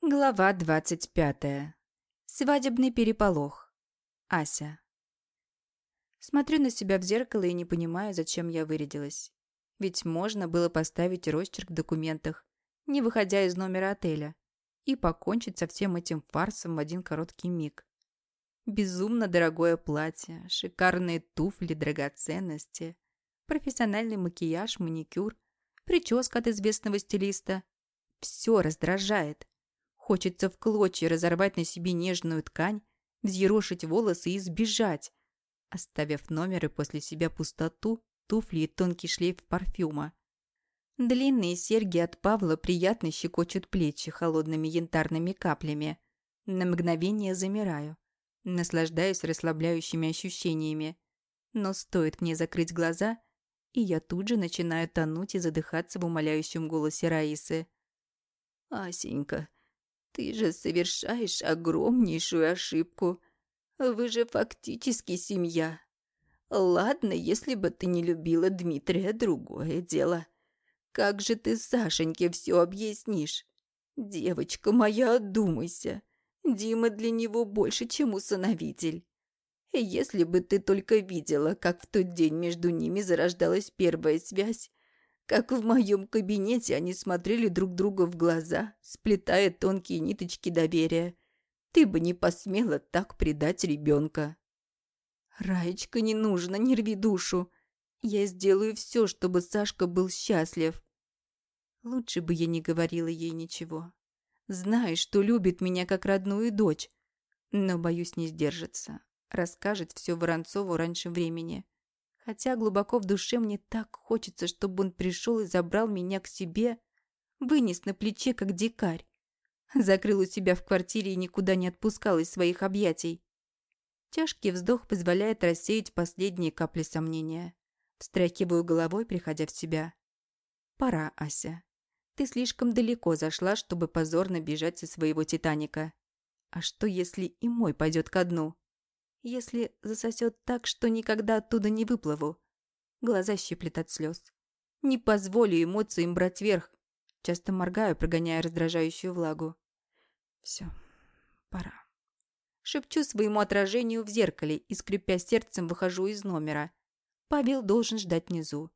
Глава двадцать пятая. Свадебный переполох. Ася. Смотрю на себя в зеркало и не понимаю, зачем я вырядилась. Ведь можно было поставить росчерк в документах, не выходя из номера отеля, и покончить со всем этим фарсом в один короткий миг. Безумно дорогое платье, шикарные туфли, драгоценности, профессиональный макияж, маникюр, прическа от известного стилиста. Все раздражает. Хочется в клочья разорвать на себе нежную ткань, взъерошить волосы и сбежать, оставив номер и после себя пустоту, туфли и тонкий шлейф парфюма. Длинные серьги от Павла приятно щекочут плечи холодными янтарными каплями. На мгновение замираю, наслаждаюсь расслабляющими ощущениями. Но стоит мне закрыть глаза, и я тут же начинаю тонуть и задыхаться в умоляющем голосе Раисы. «Асенька, ты же совершаешь огромнейшую ошибку. Вы же фактически семья. Ладно, если бы ты не любила Дмитрия, другое дело. Как же ты Сашеньке все объяснишь? Девочка моя, одумайся. Дима для него больше, чем усыновитель. Если бы ты только видела, как в тот день между ними зарождалась первая связь, как в моем кабинете они смотрели друг другу в глаза, сплетая тонкие ниточки доверия. Ты бы не посмела так предать ребенка. Раечка, не нужно, не рви душу. Я сделаю все, чтобы Сашка был счастлив. Лучше бы я не говорила ей ничего. Знаешь, что любит меня как родную дочь. Но боюсь не сдержаться. Расскажет все Воронцову раньше времени. Хотя глубоко в душе мне так хочется, чтобы он пришел и забрал меня к себе, вынес на плече, как дикарь. Закрыл у себя в квартире и никуда не отпускал из своих объятий. Тяжкий вздох позволяет рассеять последние капли сомнения. Встряхиваю головой, приходя в себя. Пора, Ася. Ты слишком далеко зашла, чтобы позорно бежать со своего Титаника. А что, если и мой пойдет ко дну? Если засосет так, что никогда оттуда не выплыву. Глаза щиплет от слез. Не позволю эмоциям брать верх. Часто моргаю, прогоняя раздражающую влагу. Все, пора. Шепчу своему отражению в зеркале и, скрипя сердцем, выхожу из номера. Павел должен ждать внизу.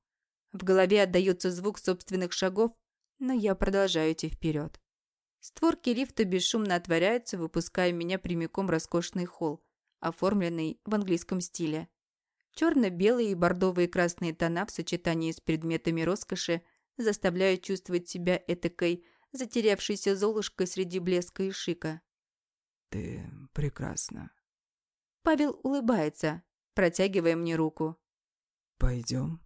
В голове отдается звук собственных шагов, но я продолжаю идти вперед. Створки лифта бесшумно отворяются, выпуская меня прямиком в роскошный холл, оформленный в английском стиле. Черно-белые и бордовые красные тона в сочетании с предметами роскоши заставляют чувствовать себя этакой затерявшейся золушкой среди блеска и шика. «Ты прекрасна». Павел улыбается, протягивая мне руку. «Пойдем.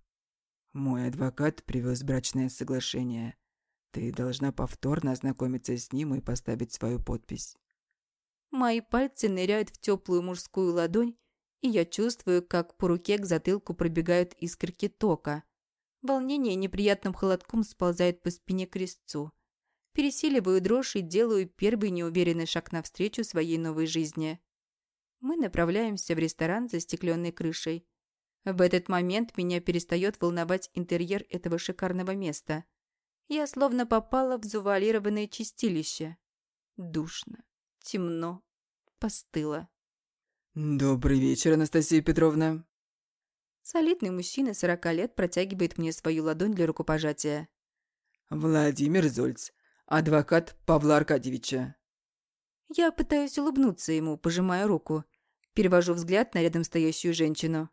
Мой адвокат привез брачное соглашение. Ты должна повторно ознакомиться с ним и поставить свою подпись». Мои пальцы ныряют в теплую мужскую ладонь, и я чувствую, как по руке к затылку пробегают искорки тока. Волнение неприятным холодком сползает по спине к резцу. Пересиливаю дрожь и делаю первый неуверенный шаг навстречу своей новой жизни. Мы направляемся в ресторан за стекленной крышей. В этот момент меня перестает волновать интерьер этого шикарного места. Я словно попала в завуалированное чистилище. Душно, темно, постыло. «Добрый вечер, Анастасия Петровна». Солидный мужчина сорока лет протягивает мне свою ладонь для рукопожатия. «Владимир Зольц, адвокат Павла Аркадьевича». Я пытаюсь улыбнуться ему, пожимая руку. Перевожу взгляд на рядом стоящую женщину.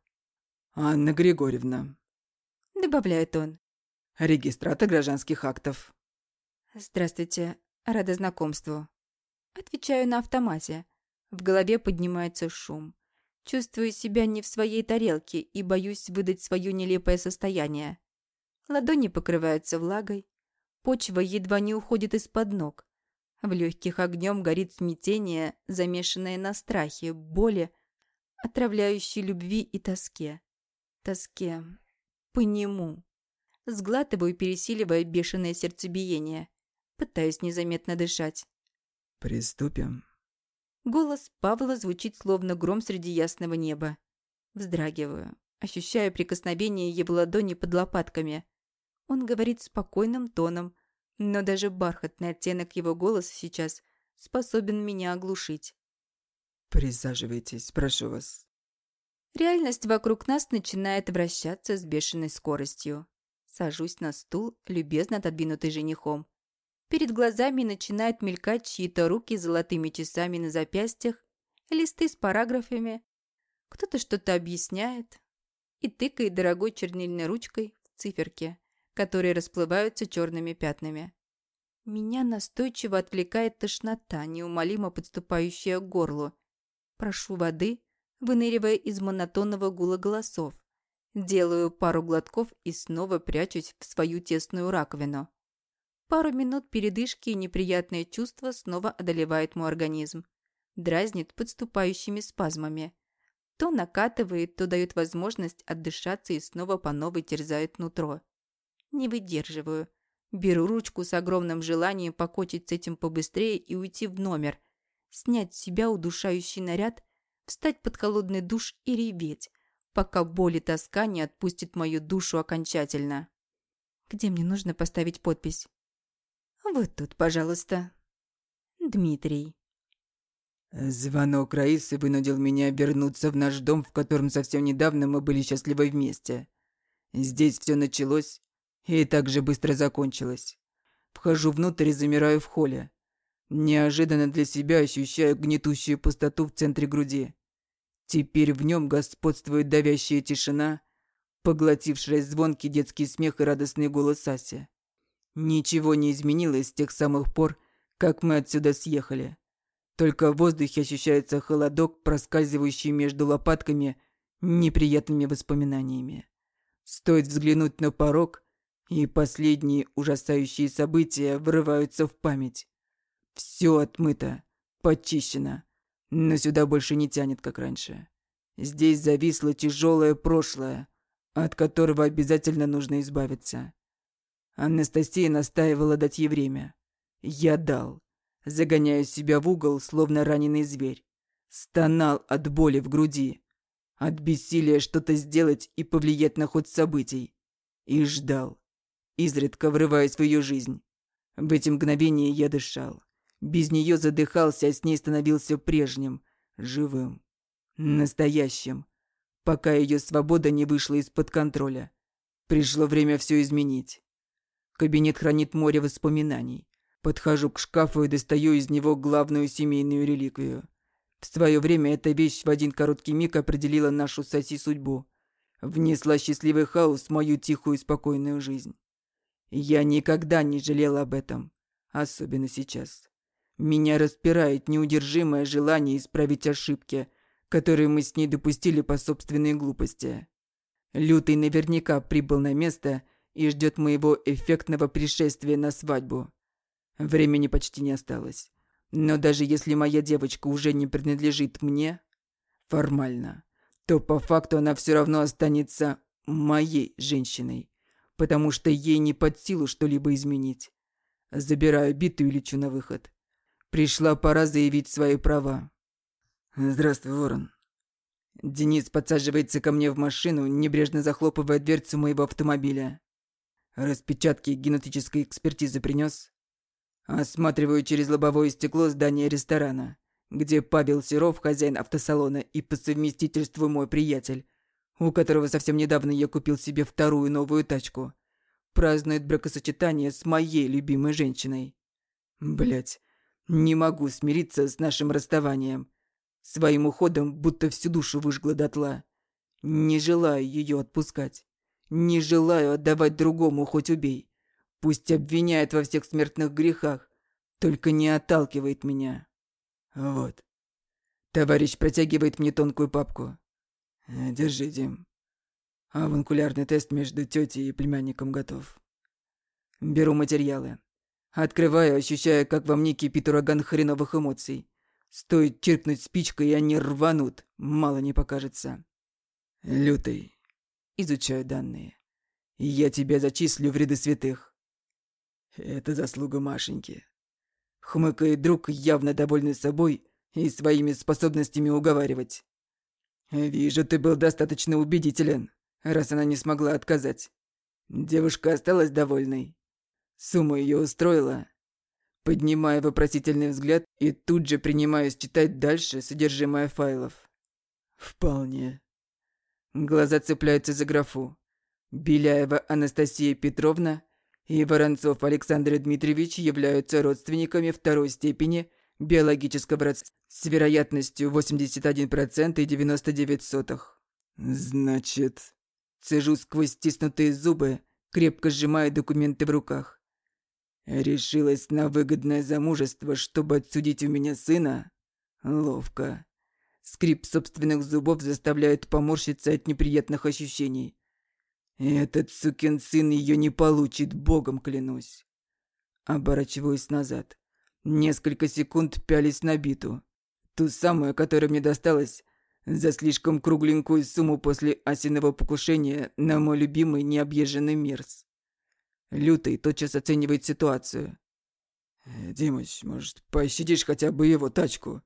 «Анна Григорьевна», — добавляет он. «Регистратор гражданских актов». «Здравствуйте. Рада знакомству». Отвечаю на автомате. В голове поднимается шум. Чувствую себя не в своей тарелке и боюсь выдать свое нелепое состояние. Ладони покрываются влагой. Почва едва не уходит из-под ног. В легких огнем горит смятение, замешанное на страхе, боли, отравляющей любви и тоске. Тоске. По нему. Сглатываю, пересиливая бешеное сердцебиение. Пытаюсь незаметно дышать. «Приступим». Голос Павла звучит словно гром среди ясного неба. Вздрагиваю, ощущаю прикосновение его ладони под лопатками. Он говорит спокойным тоном, но даже бархатный оттенок его голоса сейчас способен меня оглушить. Присаживайтесь, прошу вас. Реальность вокруг нас начинает вращаться с бешеной скоростью. Сажусь на стул, любезно отодвинутый женихом. Перед глазами начинают мелькать чьи-то руки с золотыми часами на запястьях, листы с параграфами. Кто-то что-то объясняет и тыкает дорогой чернильной ручкой в циферки, которые расплываются черными пятнами. Меня настойчиво отвлекает тошнота, неумолимо подступающая к горлу. Прошу воды, выныривая из монотонного гула голосов. Делаю пару глотков и снова прячусь в свою тесную раковину. Пару минут передышки и неприятное чувство снова одолевает мой организм. Дразнит подступающими спазмами. То накатывает, то дает возможность отдышаться и снова по новой терзает нутро. Не выдерживаю. Беру ручку с огромным желанием покончить с этим побыстрее и уйти в номер. Снять с себя удушающий наряд, встать под холодный душ и реветь, пока боль и тоска не отпустит мою душу окончательно. Где мне нужно поставить подпись? Вот тут, пожалуйста. Дмитрий. Звонок Раисы вынудил меня вернуться в наш дом, в котором совсем недавно мы были счастливы вместе. Здесь все началось и так же быстро закончилось. Вхожу внутрь и замираю в холле. Неожиданно для себя ощущаю гнетущую пустоту в центре груди. Теперь в нем господствует давящая тишина, поглотившая звонкий детский смех и радостный голос Аси. Ничего не изменилось с тех самых пор, как мы отсюда съехали. Только в воздухе ощущается холодок, проскальзывающий между лопатками неприятными воспоминаниями. Стоит взглянуть на порог, и последние ужасающие события врываются в память. Все отмыто, почищено, но сюда больше не тянет, как раньше. Здесь зависло тяжелое прошлое, от которого обязательно нужно избавиться. Анастасия настаивала дать ей время. Я дал. Загоняя себя в угол, словно раненый зверь. Стонал от боли в груди. От бессилия что-то сделать и повлиять на ход событий. И ждал. Изредка врываясь в ее жизнь. В эти мгновения я дышал. Без нее задыхался, а с ней становился прежним, живым, настоящим, пока ее свобода не вышла из-под контроля. Пришло время все изменить. Кабинет хранит море воспоминаний. Подхожу к шкафу и достаю из него главную семейную реликвию. В свое время эта вещь в один короткий миг определила нашу соси судьбу. Внесла счастливый хаос в мою тихую и спокойную жизнь. Я никогда не жалел об этом. Особенно сейчас. Меня распирает неудержимое желание исправить ошибки, которые мы с ней допустили по собственной глупости. Лютый наверняка прибыл на место и ждет моего эффектного пришествия на свадьбу. Времени почти не осталось. Но даже если моя девочка уже не принадлежит мне, формально, то по факту она все равно останется моей женщиной, потому что ей не под силу что-либо изменить. Забираю биту и лечу на выход. Пришла пора заявить свои права. Здравствуй, Ворон. Денис подсаживается ко мне в машину, небрежно захлопывая дверцу моего автомобиля. Распечатки генетической экспертизы принес. Осматриваю через лобовое стекло здание ресторана, где Павел Серов, хозяин автосалона и по совместительству мой приятель, у которого совсем недавно я купил себе вторую новую тачку, празднует бракосочетание с моей любимой женщиной. Блять, не могу смириться с нашим расставанием. Своим уходом будто всю душу выжгла дотла. Не желаю ее отпускать. Не желаю отдавать другому, хоть убей. Пусть обвиняет во всех смертных грехах, только не отталкивает меня. Вот. Товарищ протягивает мне тонкую папку. Держи, Дим. Аванкулярный тест между тетей и племянником готов. Беру материалы. Открываю, ощущая, как во мне кипит ураган хреновых эмоций. Стоит чиркнуть спичкой, и они рванут, мало не покажется. Лютый. Изучаю данные. Я тебя зачислю в ряды святых. Это заслуга Машеньки. Хмыкает друг, явно довольный собой и своими способностями уговаривать. Вижу, ты был достаточно убедителен, раз она не смогла отказать. Девушка осталась довольной. Сумма ее устроила. Поднимаю вопросительный взгляд и тут же принимаюсь читать дальше содержимое файлов. Вполне. Глаза цепляются за графу. Беляева Анастасия Петровна и Воронцов Александр Дмитриевич являются родственниками второй степени биологического родства с вероятностью 81% и 99 сотых. Значит, цежу сквозь стиснутые зубы, крепко сжимая документы в руках. Решилась на выгодное замужество, чтобы отсудить у меня сына? Ловко. Скрип собственных зубов заставляет поморщиться от неприятных ощущений. Этот сукин сын ее не получит, богом клянусь. Оборачиваюсь назад. Несколько секунд пялись на биту. Ту самую, которая мне досталась за слишком кругленькую сумму после осиного покушения на мой любимый необъезженный Мирс. Лютый тотчас оценивает ситуацию. «Э, «Димыч, может, пощадишь хотя бы его тачку?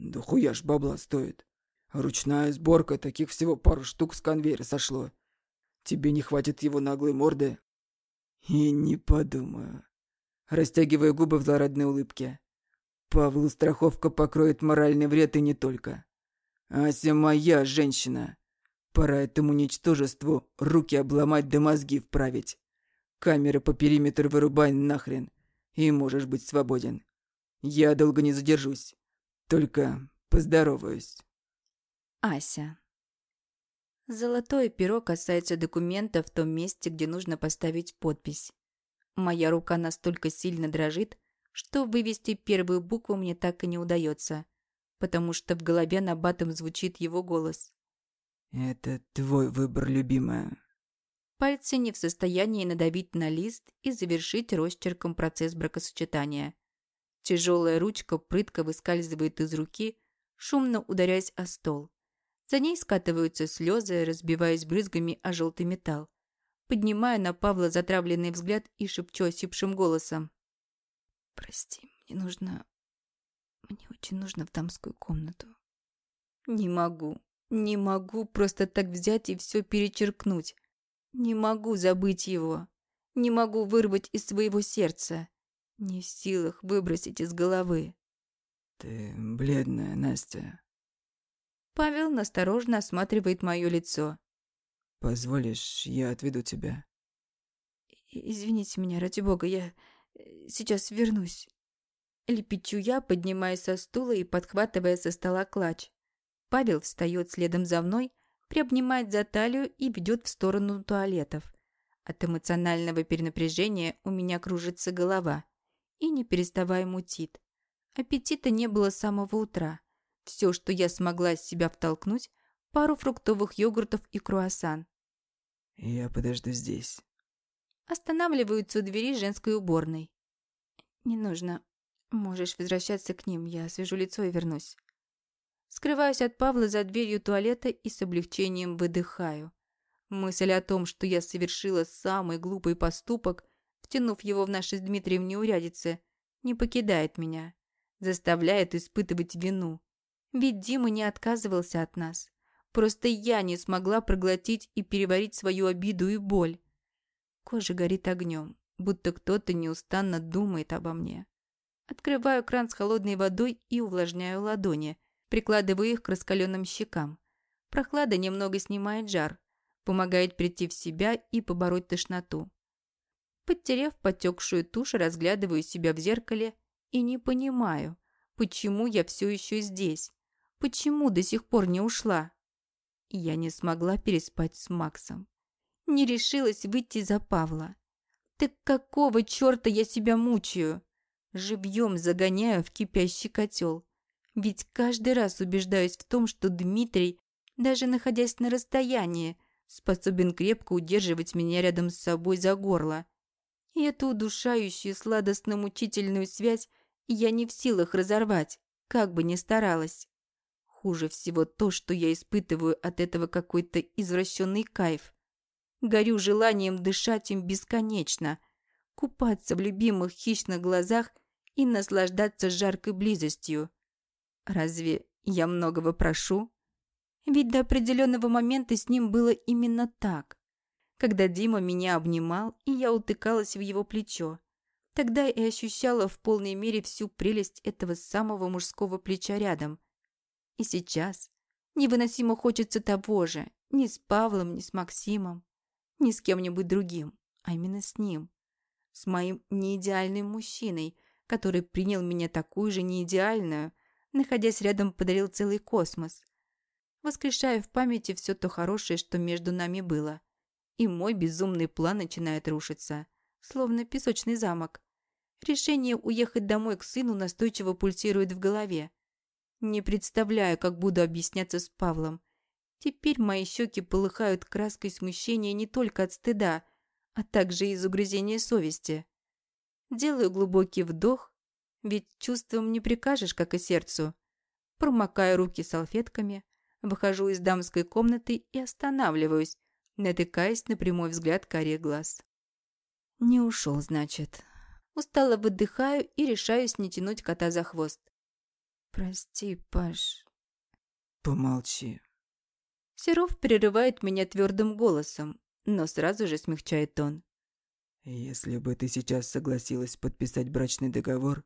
Да хуя ж бабла стоит. Ручная сборка, таких всего пару штук с конвейера сошло. Тебе не хватит его наглой морды? И не подумаю. Растягивая губы в злорадной улыбке. Павлу страховка покроет моральный вред и не только. Ася моя женщина. Пора этому ничтожеству руки обломать да мозги вправить. Камеры по периметру вырубай нахрен. И можешь быть свободен. Я долго не задержусь. Только поздороваюсь. Ася. Золотое перо касается документа в том месте, где нужно поставить подпись. Моя рука настолько сильно дрожит, что вывести первую букву мне так и не удается, потому что в голове на батом звучит его голос. «Это твой выбор, любимая». Пальцы не в состоянии надавить на лист и завершить росчерком процесс бракосочетания. Тяжелая ручка прытко выскальзывает из руки, шумно ударяясь о стол. За ней скатываются слезы, разбиваясь брызгами о желтый металл. Поднимаю на Павла затравленный взгляд и шепчу осипшим голосом. «Прости, мне нужно... Мне очень нужно в дамскую комнату». «Не могу, не могу просто так взять и все перечеркнуть. Не могу забыть его. Не могу вырвать из своего сердца. Не в силах выбросить из головы». «Ты бледная, Настя», Павел насторожно осматривает мое лицо. «Позволишь, я отведу тебя?» «Извините меня, ради бога, я э, сейчас вернусь». Лепечу я, поднимаясь со стула и подхватывая со стола клатч. Павел встает следом за мной, приобнимает за талию и ведет в сторону туалетов. От эмоционального перенапряжения у меня кружится голова и не переставая мутит. Аппетита не было с самого утра. Все, что я смогла из себя втолкнуть, пару фруктовых йогуртов и круассан. «Я подожду здесь». Останавливаются у двери женской уборной. «Не нужно. Можешь возвращаться к ним. Я освежу лицо и вернусь». Скрываюсь от Павла за дверью туалета и с облегчением выдыхаю. Мысль о том, что я совершила самый глупый поступок, втянув его в наши с Дмитрием неурядицы, не покидает меня, заставляет испытывать вину. Ведь Дима не отказывался от нас. Просто я не смогла проглотить и переварить свою обиду и боль. Кожа горит огнем, будто кто-то неустанно думает обо мне. Открываю кран с холодной водой и увлажняю ладони, прикладываю их к раскаленным щекам. Прохлада немного снимает жар, помогает прийти в себя и побороть тошноту. Подтерев потекшую тушь, разглядываю себя в зеркале и не понимаю, почему я все еще здесь. Почему до сих пор не ушла? Я не смогла переспать с Максом. Не решилась выйти за Павла. Так какого черта я себя мучаю? Живьем загоняю в кипящий котел. Ведь каждый раз убеждаюсь в том, что Дмитрий, даже находясь на расстоянии, способен крепко удерживать меня рядом с собой за горло. И эту удушающую сладостно-мучительную связь я не в силах разорвать, как бы ни старалась. Хуже всего то, что я испытываю от этого какой-то извращенный кайф. Горю желанием дышать им бесконечно, купаться в любимых хищных глазах и наслаждаться жаркой близостью. Разве я многого прошу? Ведь до определенного момента с ним было именно так. Когда Дима меня обнимал, и я утыкалась в его плечо. Тогда и ощущала в полной мере всю прелесть этого самого мужского плеча рядом. И сейчас невыносимо хочется того же, ни с Павлом, ни с Максимом, ни с кем-нибудь другим, а именно с ним. С моим неидеальным мужчиной, который принял меня такую же неидеальную, находясь рядом, подарил целый космос. Воскрешая в памяти все то хорошее, что между нами было. И мой безумный план начинает рушиться, словно песочный замок. Решение уехать домой к сыну настойчиво пульсирует в голове. Не представляю, как буду объясняться с Павлом. Теперь мои щеки полыхают краской смущения не только от стыда, а также из угрызения совести. Делаю глубокий вдох, ведь чувством не прикажешь, как и сердцу. Промокаю руки салфетками, выхожу из дамской комнаты и останавливаюсь, натыкаясь на прямой взгляд карих глаз. Не ушел, значит. Устало выдыхаю и решаюсь не тянуть кота за хвост. «Прости, Паш». «Помолчи». Серов перерывает меня твердым голосом, но сразу же смягчает тон. «Если бы ты сейчас согласилась подписать брачный договор,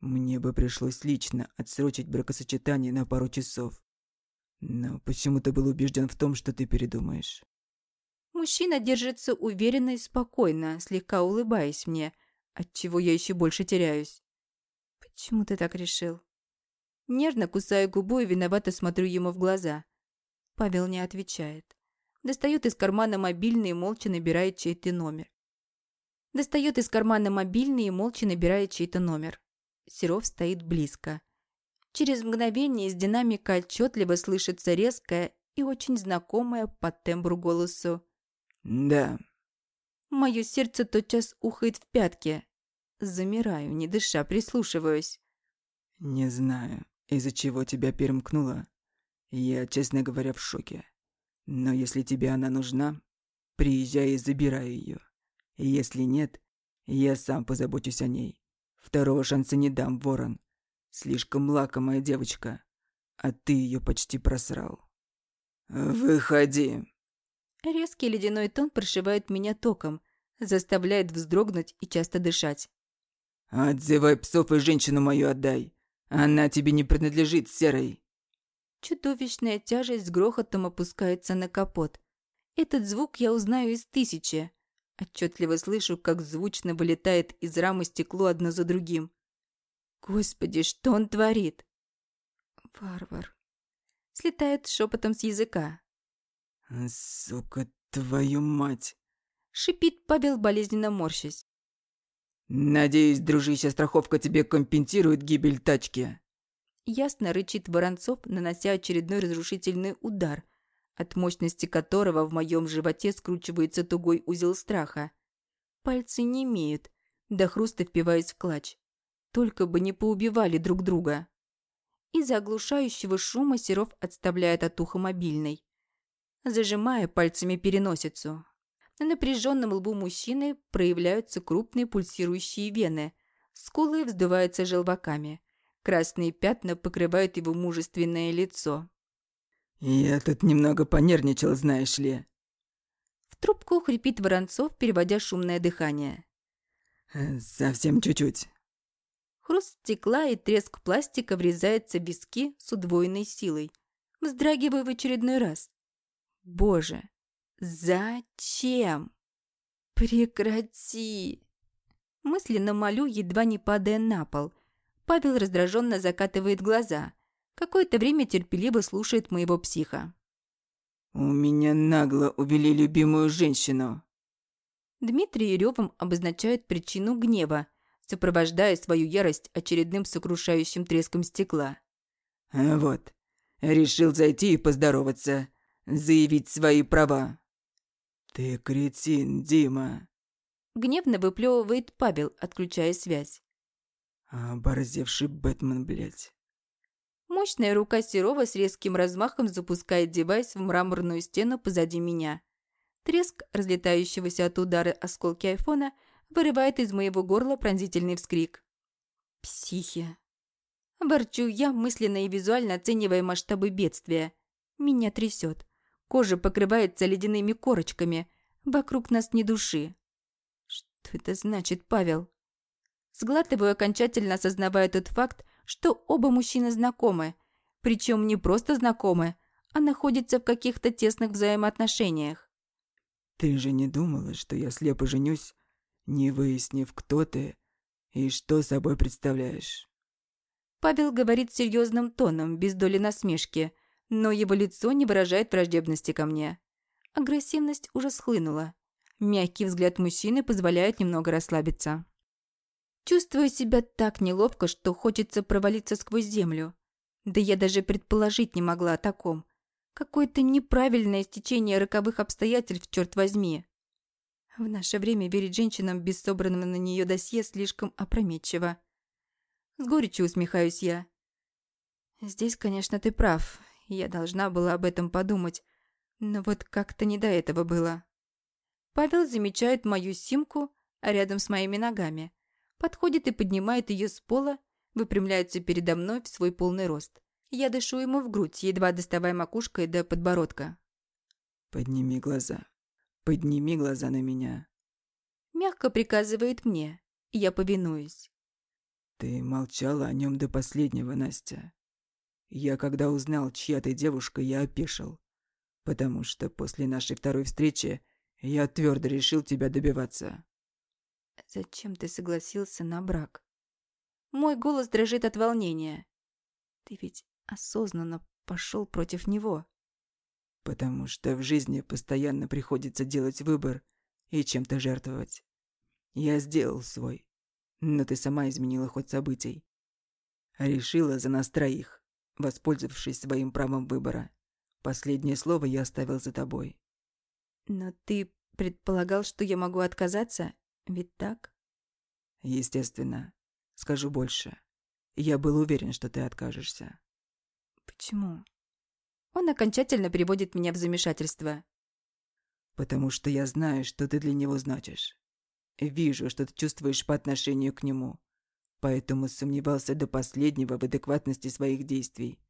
мне бы пришлось лично отсрочить бракосочетание на пару часов. Но почему ты был убежден в том, что ты передумаешь?» Мужчина держится уверенно и спокойно, слегка улыбаясь мне, отчего я еще больше теряюсь. «Почему ты так решил?» Нервно кусаю губу и виновато смотрю ему в глаза. Павел не отвечает. Достает из кармана мобильный и молча набирает чей-то номер. Достает из кармана мобильный и молча набирает чей-то номер. Серов стоит близко. Через мгновение из динамика отчетливо слышится резкое и очень знакомое по тембру голосу. «Да». Мое сердце тотчас ухает в пятки. Замираю, не дыша, прислушиваюсь. «Не знаю, из-за чего тебя перемкнуло. Я, честно говоря, в шоке. Но если тебе она нужна, приезжай и забирай ее. Если нет, я сам позабочусь о ней. Второго шанса не дам, Ворон. Слишком лакомая девочка, а ты ее почти просрал. Выходи. Резкий ледяной тон прошивает меня током, заставляет вздрогнуть и часто дышать. Отзывай псов и женщину мою отдай. Она тебе не принадлежит, Серой. Чудовищная тяжесть с грохотом опускается на капот. Этот звук я узнаю из тысячи. Отчетливо слышу, как звучно вылетает из рамы стекло одно за другим. Господи, что он творит? Варвар. Слетает шепотом с языка. Сука, твою мать. Шипит Павел, болезненно морщась. Надеюсь, дружище, страховка тебе компенсирует гибель тачки. Ясно рычит Воронцов, нанося очередной разрушительный удар, от мощности которого в моем животе скручивается тугой узел страха. Пальцы не имеют, до хруста впиваясь в клатч. Только бы не поубивали друг друга. Из-за оглушающего шума Серов отставляет от уха мобильный. Зажимая пальцами переносицу. На напряженном лбу мужчины проявляются крупные пульсирующие вены. Скулы вздуваются желваками. Красные пятна покрывают его мужественное лицо. «Я тут немного понервничал, знаешь ли». В трубку хрипит Воронцов, переводя шумное дыхание. «Совсем чуть-чуть». Хруст стекла и треск пластика врезается в виски с удвоенной силой. Вздрагиваю в очередной раз. Боже, зачем? Прекрати! Мысленно молю, едва не падая на пол – Павел раздраженно закатывает глаза. Какое-то время терпеливо слушает моего психа. «У меня нагло увели любимую женщину». Дмитрий ревом обозначает причину гнева, сопровождая свою ярость очередным сокрушающим треском стекла. А «Вот, решил зайти и поздороваться, заявить свои права». «Ты кретин, Дима!» Гневно выплевывает Павел, отключая связь. Оборзевший Бэтмен, блядь. Мощная рука Серова с резким размахом запускает девайс в мраморную стену позади меня. Треск разлетающегося от удара осколки айфона вырывает из моего горла пронзительный вскрик. Психи. Ворчу я, мысленно и визуально оценивая масштабы бедствия. Меня трясет. Кожа покрывается ледяными корочками. Вокруг нас ни души. Что это значит, Павел? Сглатываю, окончательно осознавая тот факт, что оба мужчины знакомы. Причем не просто знакомы, а находятся в каких-то тесных взаимоотношениях. Ты же не думала, что я слепо женюсь, не выяснив, кто ты и что собой представляешь? Павел говорит серьезным тоном, без доли насмешки, но его лицо не выражает враждебности ко мне. Агрессивность уже схлынула. Мягкий взгляд мужчины позволяет немного расслабиться. Чувствую себя так неловко, что хочется провалиться сквозь землю. Да я даже предположить не могла о таком. Какое-то неправильное стечение роковых обстоятельств, черт возьми. В наше время верить женщинам без собранного на нее досье слишком опрометчиво. С горечью усмехаюсь я. Здесь, конечно, ты прав. Я должна была об этом подумать. Но вот как-то не до этого было. Павел замечает мою симку рядом с моими ногами. Подходит и поднимает ее с пола, выпрямляется передо мной в свой полный рост. Я дышу ему в грудь, едва доставая макушкой до подбородка. «Подними глаза. Подними глаза на меня». Мягко приказывает мне. Я повинуюсь. «Ты молчала о нем до последнего, Настя. Я, когда узнал, чья ты девушка, я опешил. Потому что после нашей второй встречи я твердо решил тебя добиваться». «Зачем ты согласился на брак?» Мой голос дрожит от волнения. «Ты ведь осознанно пошел против него. Потому что в жизни постоянно приходится делать выбор и чем-то жертвовать. Я сделал свой, но ты сама изменила ход событий. Решила за нас троих, воспользовавшись своим правом выбора. Последнее слово я оставил за тобой. Но ты предполагал, что я могу отказаться? Ведь так? Естественно. Скажу больше. Я был уверен, что ты откажешься. Почему? Он окончательно приводит меня в замешательство. Потому что я знаю, что ты для него значишь. Вижу, что ты чувствуешь по отношению к нему. Поэтому сомневался до последнего в адекватности своих действий.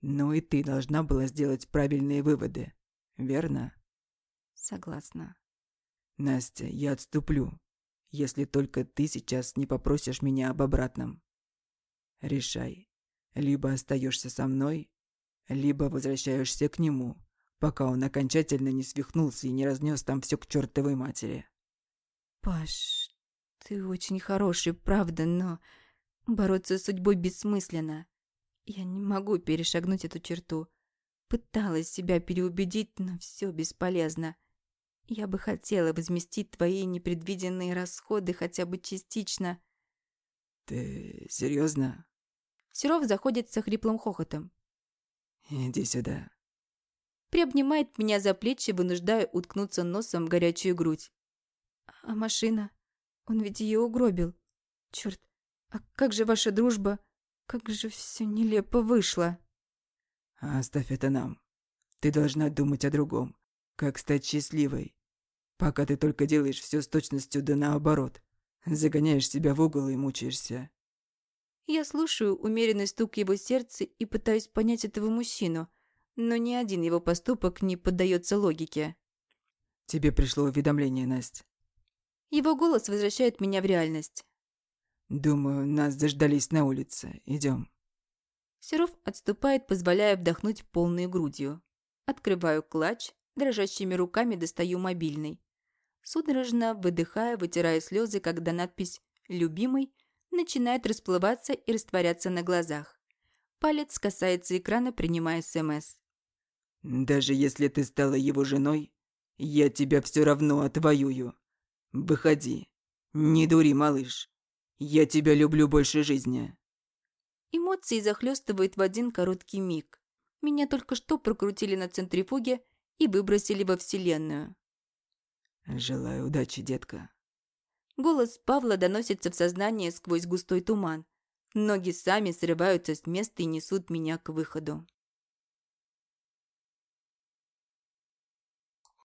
Но и ты должна была сделать правильные выводы. Верно? Согласна. Настя, я отступлю, если только ты сейчас не попросишь меня об обратном. Решай. Либо остаешься со мной, либо возвращаешься к нему, пока он окончательно не свихнулся и не разнес там все к чертовой матери. Паш, ты очень хороший, правда, но бороться с судьбой бессмысленно. Я не могу перешагнуть эту черту. Пыталась себя переубедить, но все бесполезно. Я бы хотела возместить твои непредвиденные расходы хотя бы частично. Ты серьезно? Серов заходит со хриплым хохотом. «Иди сюда». Приобнимает меня за плечи, вынуждая уткнуться носом в горячую грудь. «А машина? Он ведь ее угробил. Черт, а как же ваша дружба? Как же все нелепо вышло!» «Оставь это нам. Ты должна думать о другом. Как стать счастливой. Пока ты только делаешь все с точностью да наоборот. Загоняешь себя в угол и мучаешься. Я слушаю умеренный стук его сердца и пытаюсь понять этого мужчину, но ни один его поступок не поддается логике. «Тебе пришло уведомление, Настя». Его голос возвращает меня в реальность. «Думаю, нас заждались на улице. Идем. Серов отступает, позволяя вдохнуть полной грудью. Открываю клатч, дрожащими руками достаю мобильный. Судорожно выдыхая, вытирая слезы, когда надпись «Любимый» начинает расплываться и растворяться на глазах. Палец касается экрана, принимая СМС. «Даже если ты стала его женой, я тебя все равно отвоюю. Выходи. Не дури, малыш. Я тебя люблю больше жизни». Эмоции захлестывают в один короткий миг. Меня только что прокрутили на центрифуге и выбросили во Вселенную. «Желаю удачи, детка». Голос Павла доносится в сознание сквозь густой туман. Ноги сами срываются с места и несут меня к выходу.